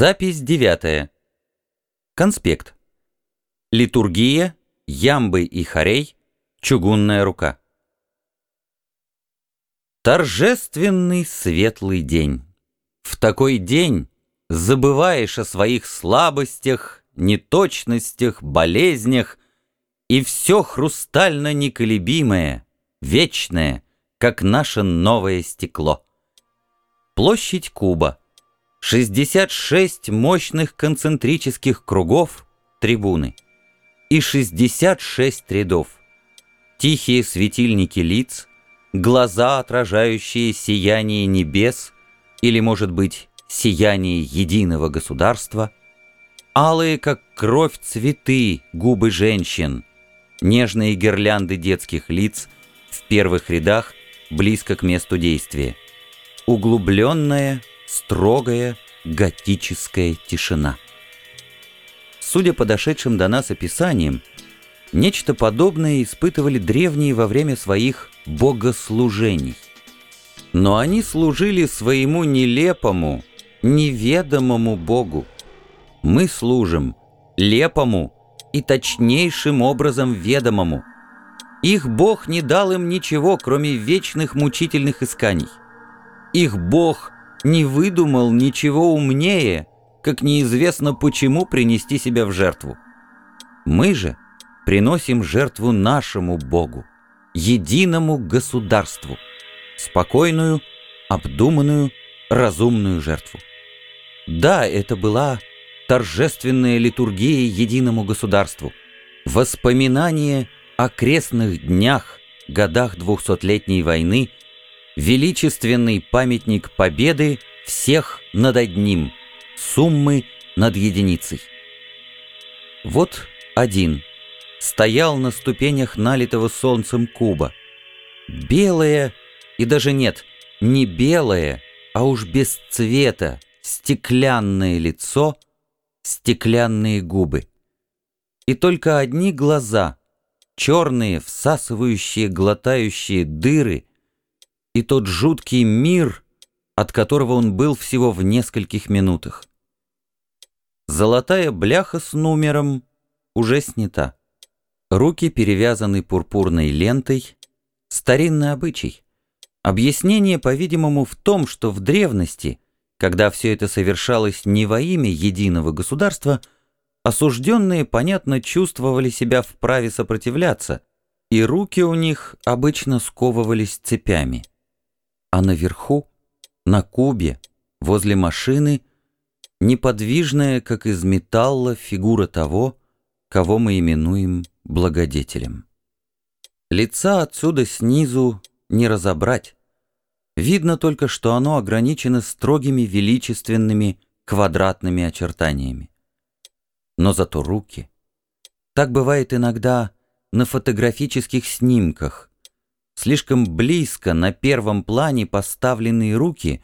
Запись девятая. Конспект. Литургия, ямбы и хорей, чугунная рука. Торжественный светлый день. В такой день забываешь о своих слабостях, неточностях, болезнях, и все хрустально неколебимое, вечное, как наше новое стекло. Площадь Куба. 66 мощных концентрических кругов, трибуны, и 66 рядов. Тихие светильники лиц, глаза, отражающие сияние небес, или, может быть, сияние единого государства, алые, как кровь, цветы, губы женщин, нежные гирлянды детских лиц в первых рядах, близко к месту действия, углубленная, строгая готическая тишина. Судя по дошедшим до нас описаниям, нечто подобное испытывали древние во время своих богослужений. Но они служили своему нелепому, неведомому Богу. Мы служим лепому и точнейшим образом ведомому. Их Бог не дал им ничего, кроме вечных мучительных исканий. Их Бог — не выдумал ничего умнее, как неизвестно почему принести себя в жертву. Мы же приносим жертву нашему Богу, единому государству, спокойную, обдуманную, разумную жертву. Да, это была торжественная литургия единому государству, воспоминание о крестных днях, годах двухсотлетней войны – величественный памятник победы всех над одним, суммы над единицей. Вот один стоял на ступенях налитого солнцем куба. Белое, и даже нет, не белое, а уж без цвета, стеклянное лицо, стеклянные губы. И только одни глаза, черные, всасывающие, глотающие дыры — и тот жуткий мир, от которого он был всего в нескольких минутах. Золотая бляха с номером уже снята. Руки перевязаны пурпурной лентой. Старинный обычай. Объяснение, по-видимому, в том, что в древности, когда все это совершалось не во имя единого государства, осужденные, понятно, чувствовали себя вправе сопротивляться, и руки у них обычно сковывались цепями а наверху, на кубе, возле машины, неподвижная, как из металла, фигура того, кого мы именуем благодетелем. Лица отсюда снизу не разобрать. Видно только, что оно ограничено строгими величественными квадратными очертаниями. Но зато руки. Так бывает иногда на фотографических снимках, Слишком близко на первом плане поставленные руки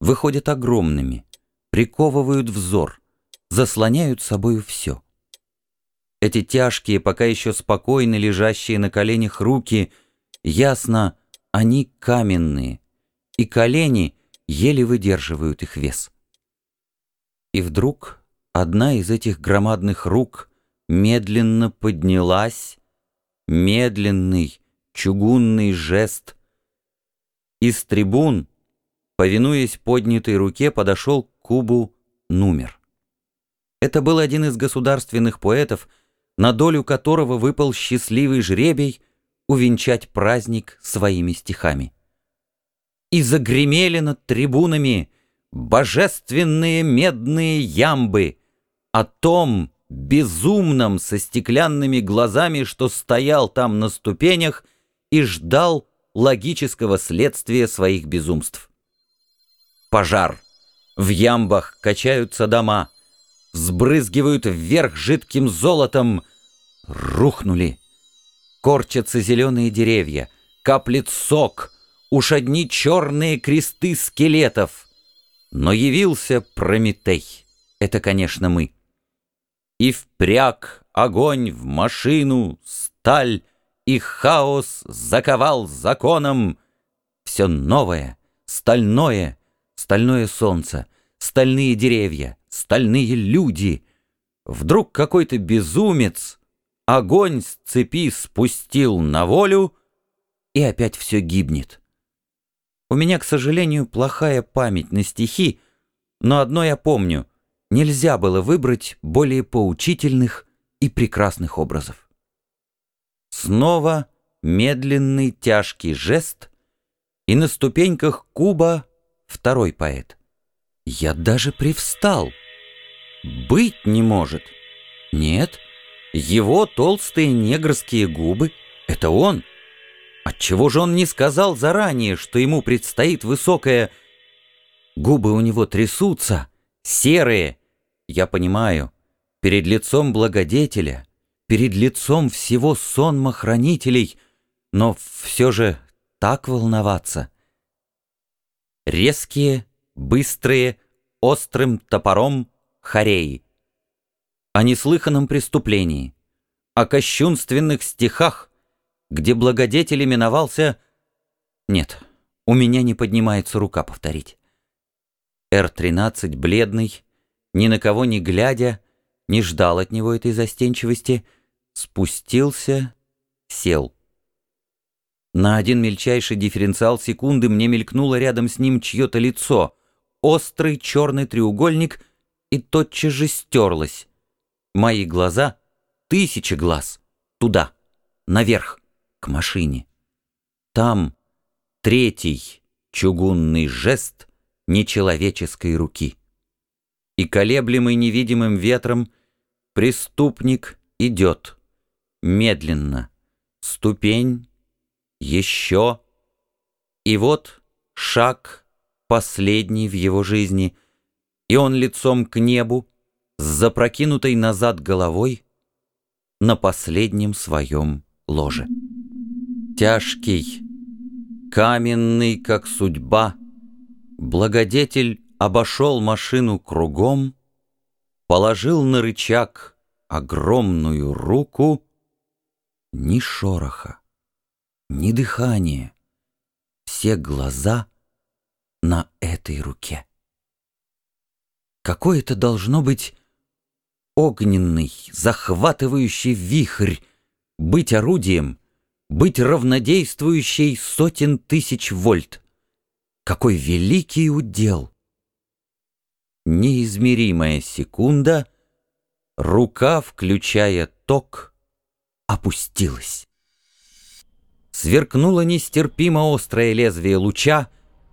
выходят огромными, приковывают взор, заслоняют собою все. Эти тяжкие, пока еще спокойно лежащие на коленях руки, ясно, они каменные, и колени еле выдерживают их вес. И вдруг одна из этих громадных рук медленно поднялась, медленный, чугунный жест. Из трибун, повинуясь поднятой руке, подошел к кубу Нумер. Это был один из государственных поэтов, на долю которого выпал счастливый жребий увенчать праздник своими стихами. И загремели над трибунами божественные медные ямбы о том безумном со стеклянными глазами, что стоял там на ступенях — и ждал логического следствия своих безумств. Пожар. В ямбах качаются дома, взбрызгивают вверх жидким золотом. Рухнули. Корчатся зеленые деревья, каплет сок, уж одни черные кресты скелетов. Но явился Прометей. Это, конечно, мы. И впряг огонь в машину, сталь, и хаос заковал законом все новое, стальное, стальное солнце, стальные деревья, стальные люди. Вдруг какой-то безумец огонь с цепи спустил на волю, и опять все гибнет. У меня, к сожалению, плохая память на стихи, но одно я помню — нельзя было выбрать более поучительных и прекрасных образов. Снова медленный тяжкий жест, и на ступеньках куба второй поэт. Я даже привстал. Быть не может. Нет, его толстые негрские губы — это он. Отчего же он не сказал заранее, что ему предстоит высокое... Губы у него трясутся, серые. Я понимаю, перед лицом благодетеля, перед лицом всего сонма хранителей, но все же так волноваться. Резкие, быстрые, острым топором хореи. О неслыханном преступлении, о кощунственных стихах, где благодетель именовался... Нет, у меня не поднимается рука повторить. Р-13, бледный, ни на кого не глядя, не ждал от него этой застенчивости, спустился, сел. На один мельчайший дифференциал секунды мне мелькнуло рядом с ним чье-то лицо, острый черный треугольник, и тотчас же стерлось. Мои глаза, тысячи глаз, туда, наверх к машине. Там третий чугунный жест нечеловеческой руки. И колеблемый невидимым ветром преступник идет медленно, ступень, еще, и вот шаг последний в его жизни, и он лицом к небу, с запрокинутой назад головой, на последнем своем ложе. Тяжкий, каменный, как судьба, благодетель обошел машину кругом, положил на рычаг огромную руку, ни шороха, ни дыхания, все глаза на этой руке. Какой это должно быть огненный, захватывающий вихрь, быть орудием — быть равнодействующей сотен тысяч вольт. Какой великий удел! Неизмеримая секунда, рука, включая ток, опустилась. Сверкнуло нестерпимо острое лезвие луча,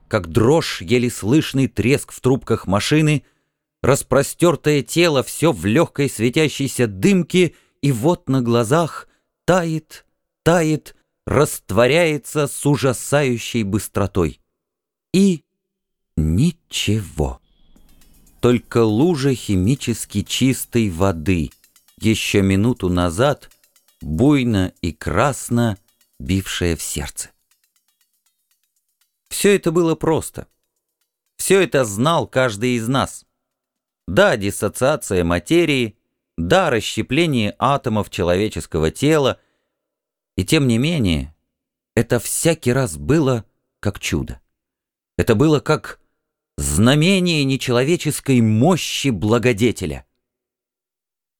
как дрожь, еле слышный треск в трубках машины, распростертое тело все в легкой светящейся дымке, и вот на глазах тает тает, растворяется с ужасающей быстротой. И ничего. Только лужа химически чистой воды, еще минуту назад, буйно и красно бившая в сердце. Все это было просто. Все это знал каждый из нас. Да, диссоциация материи, да, расщепление атомов человеческого тела — и тем не менее, это всякий раз было как чудо. Это было как знамение нечеловеческой мощи благодетеля.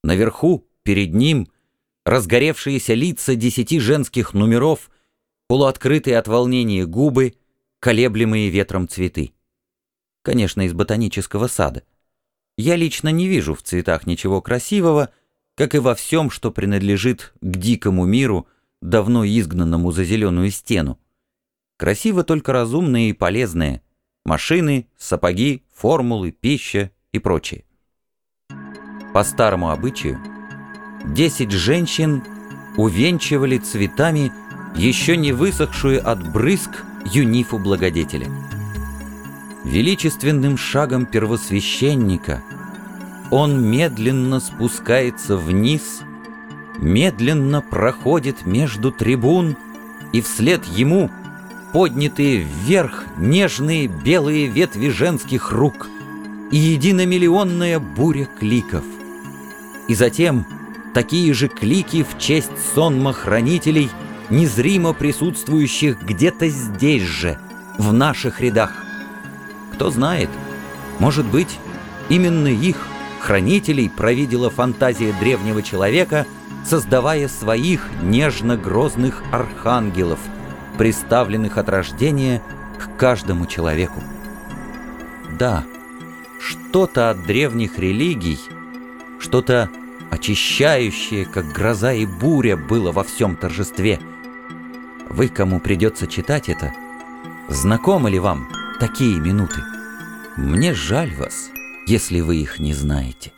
Наверху, перед ним, разгоревшиеся лица десяти женских номеров, полуоткрытые от волнения губы, колеблемые ветром цветы. Конечно, из ботанического сада. Я лично не вижу в цветах ничего красивого, как и во всем, что принадлежит к дикому миру, давно изгнанному за зеленую стену. Красиво только разумные и полезные. Машины, сапоги, формулы, пища и прочее. По старому обычаю, десять женщин увенчивали цветами еще не высохшую от брызг юнифу благодетеля. Величественным шагом первосвященника он медленно спускается вниз – медленно проходит между трибун, и вслед ему поднятые вверх нежные белые ветви женских рук и единомиллионная буря кликов. И затем такие же клики в честь сонма хранителей, незримо присутствующих где-то здесь же, в наших рядах. Кто знает, может быть, именно их – Хранителей провидела фантазия древнего человека, создавая своих нежно-грозных архангелов, приставленных от рождения к каждому человеку. Да, что-то от древних религий, что-то очищающее, как гроза и буря, было во всем торжестве. Вы, кому придется читать это, знакомы ли вам такие минуты? Мне жаль вас, если вы их не знаете.